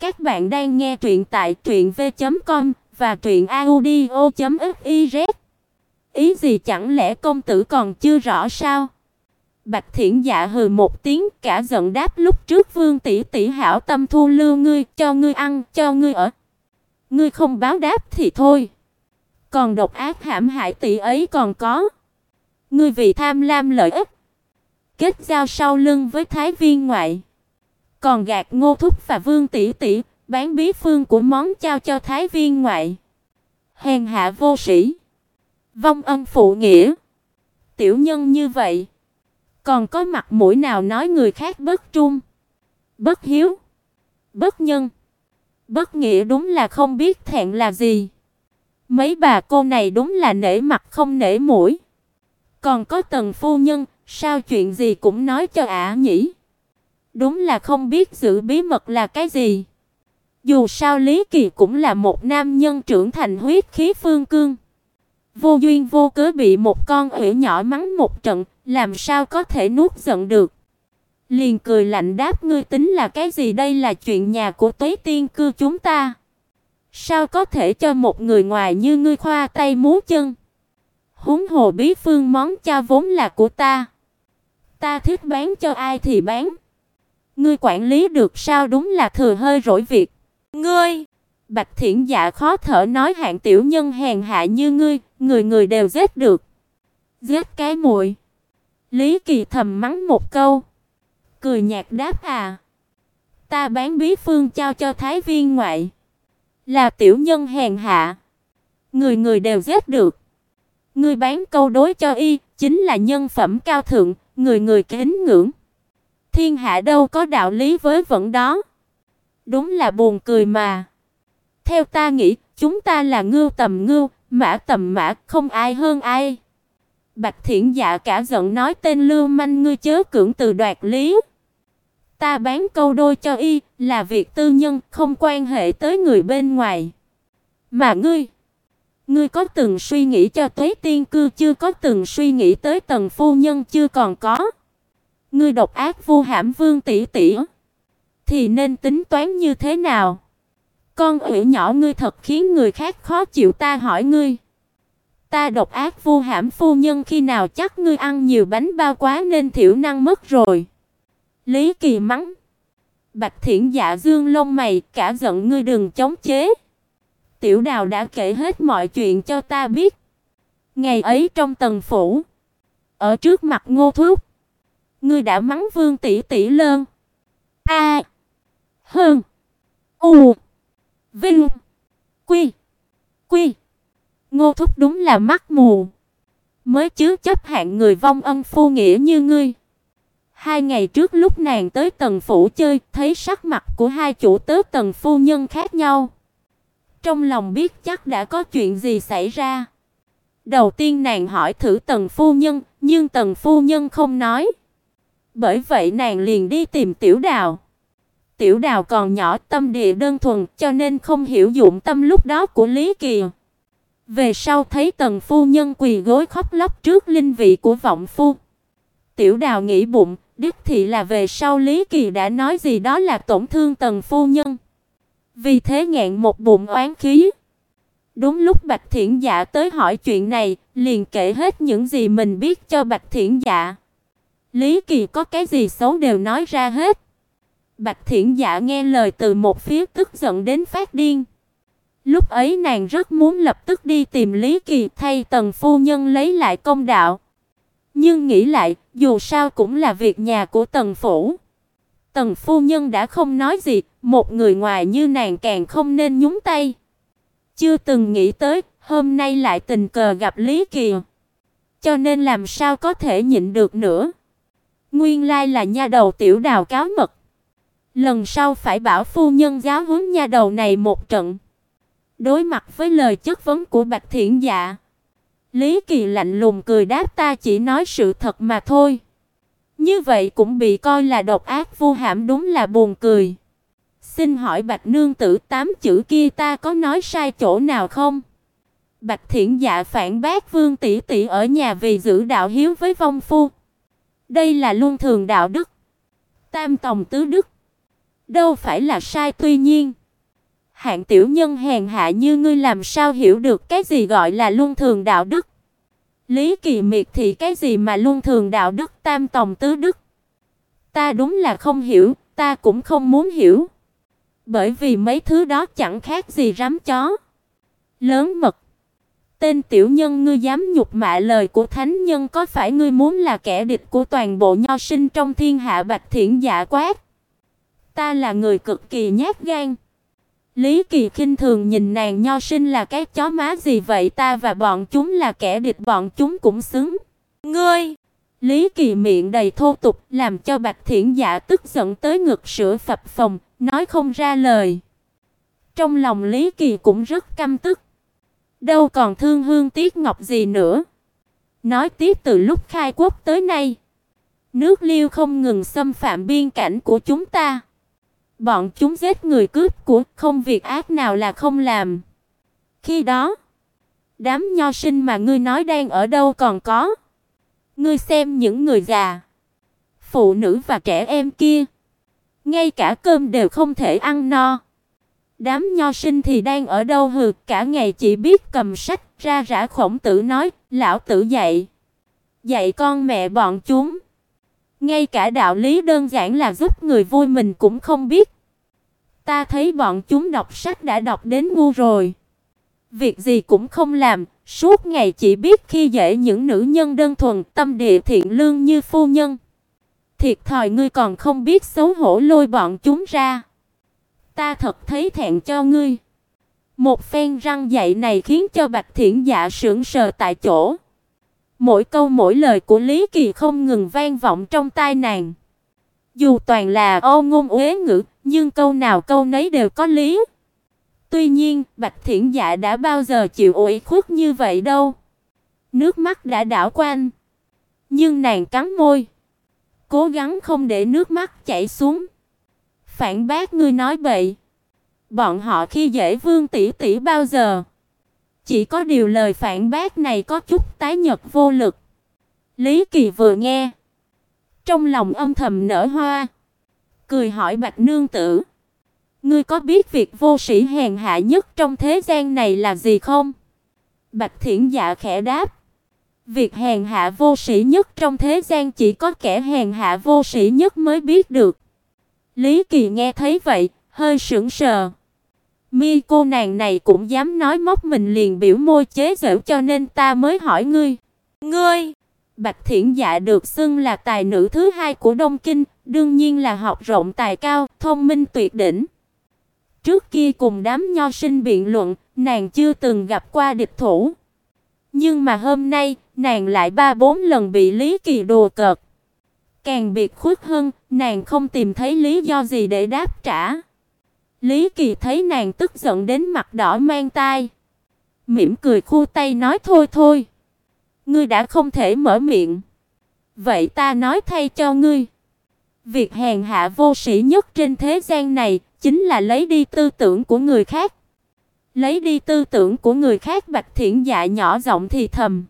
Các bạn đang nghe truyện tại truyệnv.com và truyệnaudio.fiz. Ý gì chẳng lẽ công tử còn chưa rõ sao? Bạch Thiển Dạ hừ một tiếng, cả giận đáp lúc trước Vương tỷ tỷ hảo tâm thu lưu ngươi, cho ngươi ăn, cho ngươi ở. Ngươi không báo đáp thì thôi. Còn độc ác hãm hại tỷ ấy còn có. Ngươi vì tham lam lợi ích, kết giao sau lưng với thái viên ngoại, còn gạt Ngô thúc và Vương tỷ tỷ, bán bí phương của món trao cho thái viên ngoại. Hèn hạ vô sĩ, vong ân phụ nghĩa. Tiểu nhân như vậy, còn có mặt mũi nào nói người khác bất trung, bất hiếu, bất nhân, bất nghĩa đúng là không biết thẹn là gì. Mấy bà cô này đúng là nể mặt không nể mũi. Còn có Tần phu nhân, sao chuyện gì cũng nói cho ả nhỉ? Đúng là không biết giữ bí mật là cái gì. Dù sao Lý Kỳ cũng là một nam nhân trưởng thành huyết khí phương cương. Vô duyên vô cớ bị một con ủy nhỏ mắng một trận, làm sao có thể nuốt giận được. Liền cười lạnh đáp ngươi tính là cái gì đây là chuyện nhà của Tuế Tiên cư chúng ta. Sao có thể cho một người ngoài như ngươi khoa tay múa chân? Huống hồ bí phương món cha vốn là của ta. Ta thích bán cho ai thì bán. Ngươi quản lý được sao đúng là thừa hơi rỗi việc. Ngươi, Bạch Thiển Dạ khó thở nói hạng tiểu nhân hèn hạ như ngươi, người người đều giết được. Giết cái muội. Lý Kỳ thầm mắng một câu, cười nhạt đáp à, ta bán bí phương trao cho thái viên ngoại, là tiểu nhân hèn hạ, người người đều giết được. Ngươi bán câu đối cho y, chính là nhân phẩm cao thượng, người người kính ngưỡng. Thiên hạ đâu có đạo lý với vẫn đó. Đúng là buồn cười mà. Theo ta nghĩ, chúng ta là ngưu tầm ngưu, mã tầm mã, không ai hơn ai. Bạch Thiển Dạ cả giận nói tên lưu manh ngươi chớ cưỡng từ đoạt lý. Ta bán câu đôi cho y là việc tư nhân, không quan hệ tới người bên ngoài. Mà ngươi, ngươi có từng suy nghĩ cho Tuế Tiên cư chưa có từng suy nghĩ tới Tần phu nhân chưa còn có. Ngươi độc ác vu hãm Vương tỷ tỷ, thì nên tính toán như thế nào? Con ủy nhỏ ngươi thật khiến người khác khó chịu ta hỏi ngươi. Ta độc ác vu hãm phu nhân khi nào chắc ngươi ăn nhiều bánh bao quá nên thiểu năng mất rồi. Lý Kỳ mắng. Bạch Thiển Dạ dương lông mày, cả giận ngươi đừng chống chế. Tiểu Đào đã kể hết mọi chuyện cho ta biết. Ngày ấy trong tầng phủ, ở trước mặt Ngô Thúc, ngươi đã mắng Vương tỷ tỷ lơn. A. Hơn. U. Vinh. Quy. Quy. Ngô Thúc đúng là mắt mù. Mới chứ chấp hạng người vong ân phu nghĩa như ngươi. Hai ngày trước lúc nàng tới tầng phủ chơi, thấy sắc mặt của hai chủ tớ tầng phu nhân khác nhau. Trong lòng biết chắc đã có chuyện gì xảy ra. Đầu tiên nàng hỏi thử tầng phu nhân, nhưng tầng phu nhân không nói. Bởi vậy nàng liền đi tìm Tiểu Đào. Tiểu Đào còn nhỏ, tâm địa đơn thuần, cho nên không hiểu dụng tâm lúc đó của Lý Kỳ. Về sau thấy tần phu nhân quỳ gối khóc lóc trước linh vị của vọng phu. Tiểu Đào nghĩ bụng, đích thị là về sau Lý Kỳ đã nói gì đó là tổn thương tần phu nhân. Vì thế ngẹn một bụng oán khí. Đúng lúc Bạch Thiển Dạ tới hỏi chuyện này, liền kể hết những gì mình biết cho Bạch Thiển Dạ. Lý Kỳ có cái gì xấu đều nói ra hết. Bạch Thiển Dạ nghe lời từ một phía tức giận đến phát điên. Lúc ấy nàng rất muốn lập tức đi tìm Lý Kỳ thay Tần phu nhân lấy lại công đạo. Nhưng nghĩ lại, dù sao cũng là việc nhà của Tần phủ. Tần phu nhân đã không nói gì, một người ngoài như nàng càng không nên nhúng tay. Chưa từng nghĩ tới, hôm nay lại tình cờ gặp Lý Kỳ. Cho nên làm sao có thể nhịn được nữa. Nguyên lai là nha đầu tiểu đào cáo mật. Lần sau phải bảo phu nhân giáo huấn nha đầu này một trận. Đối mặt với lời chất vấn của Bạch Thiển Dạ, Lý Kỳ lạnh lùng cười đáp ta chỉ nói sự thật mà thôi. Như vậy cũng bị coi là độc ác vô hãm đúng là buồn cười. Xin hỏi Bạch nương tử tám chữ kia ta có nói sai chỗ nào không? Bạch Thiển Dạ phản bác Vương tỷ tỷ ở nhà vì giữ đạo hiếu với vong phu. Đây là luân thường đạo đức. Tam tòng tứ đức. Đâu phải là sai tuy nhiên, hạng tiểu nhân hèn hạ như ngươi làm sao hiểu được cái gì gọi là luân thường đạo đức? Lý Kỳ miệt thì cái gì mà luân thường đạo đức tam tòng tứ đức? Ta đúng là không hiểu, ta cũng không muốn hiểu. Bởi vì mấy thứ đó chẳng khác gì rắm chó. Lớn mật. Tên tiểu nhân ngươi dám nhục mạ lời của thánh nhân có phải ngươi muốn là kẻ địch của toàn bộ nho sinh trong thiên hạ Bạch Thiển Dạ quát. Ta là người cực kỳ nhát gan. Lý Kỳ khinh thường nhìn nàng nho sinh là cái chó má gì vậy ta và bọn chúng là kẻ địch bọn chúng cũng xứng. Ngươi! Lý Kỳ miệng đầy thô tục làm cho Bạch Thiển Dạ tức giận tới ngực sữa phập phồng, nói không ra lời. Trong lòng Lý Kỳ cũng rất căm tức. Đâu còn thương hương tiếc ngọc gì nữa. Nói tiếp từ lúc khai quốc tới nay, nước Liêu không ngừng xâm phạm biên cảnh của chúng ta. Bọn chúng giết người cướp của, không việc ác nào là không làm. Khi đó, đám nho sinh mà ngươi nói đang ở đâu còn có? Ngươi xem những người già, phụ nữ và trẻ em kia, ngay cả cơm đều không thể ăn no. Đám nho sinh thì đang ở đâu hừ, cả ngày chỉ biết cầm sách ra rã khổng tử nói, lão tử dạy. Dạy con mẹ bọn chúng. Ngay cả đạo lý đơn giản là giúp người vui mình cũng không biết. Ta thấy bọn chúng đọc sách đã đọc đến ngu rồi. Việc gì cũng không làm, suốt ngày chỉ biết khi dễ những nữ nhân đơn thuần, tâm địa thiện lương như phu nhân. Thiệt thòi ngươi còn không biết xấu hổ lôi bọn chúng ra. Ta thật thấy thẹn cho ngươi. Một phen răng dạy này khiến cho Bạch Thiển Dạ sững sờ tại chỗ. Mỗi câu mỗi lời của Lý Kỳ không ngừng vang vọng trong tai nàng. Dù toàn là ô ngôn uế ngữ, nhưng câu nào câu nấy đều có lý. Tuy nhiên, Bạch Thiển Dạ đã bao giờ chịu ủy khuất như vậy đâu. Nước mắt đã đảo quanh, nhưng nàng cắn môi, cố gắng không để nước mắt chảy xuống. Phản bác ngươi nói bậy. Bọn họ khi dễ Vương tỷ tỷ bao giờ? Chỉ có điều lời phản bác này có chút tái nhợt vô lực. Lý Kỳ vừa nghe, trong lòng âm thầm nở hoa, cười hỏi Bạch nương tử: "Ngươi có biết việc vô sĩ hèn hạ nhất trong thế gian này là gì không?" Bạch Thiển Dạ khẽ đáp: "Việc hèn hạ vô sĩ nhất trong thế gian chỉ có kẻ hèn hạ vô sĩ nhất mới biết được." Lý Kỳ nghe thấy vậy, hơi sững sờ. Mi cô nàng này cũng dám nói móc mình liền biểu môi chế giễu cho nên ta mới hỏi ngươi. Ngươi? Bạch Thiển Dạ được xưng là tài nữ thứ hai của Đông Kinh, đương nhiên là học rộng tài cao, thông minh tuyệt đỉnh. Trước kia cùng đám nho sinh biện luận, nàng chưa từng gặp qua địch thủ. Nhưng mà hôm nay, nàng lại ba bốn lần bị Lý Kỳ đùa cợt. Càng biệt khuất hơn, nàng không tìm thấy lý do gì để đáp trả. Lý Kỳ thấy nàng tức giận đến mặt đỏ mang tai, mỉm cười khu tay nói thôi thôi, ngươi đã không thể mở miệng, vậy ta nói thay cho ngươi. Việc hèn hạ vô sĩ nhất trên thế gian này chính là lấy đi tư tưởng của người khác. Lấy đi tư tưởng của người khác Bạch Thiển Dạ nhỏ giọng thì thầm.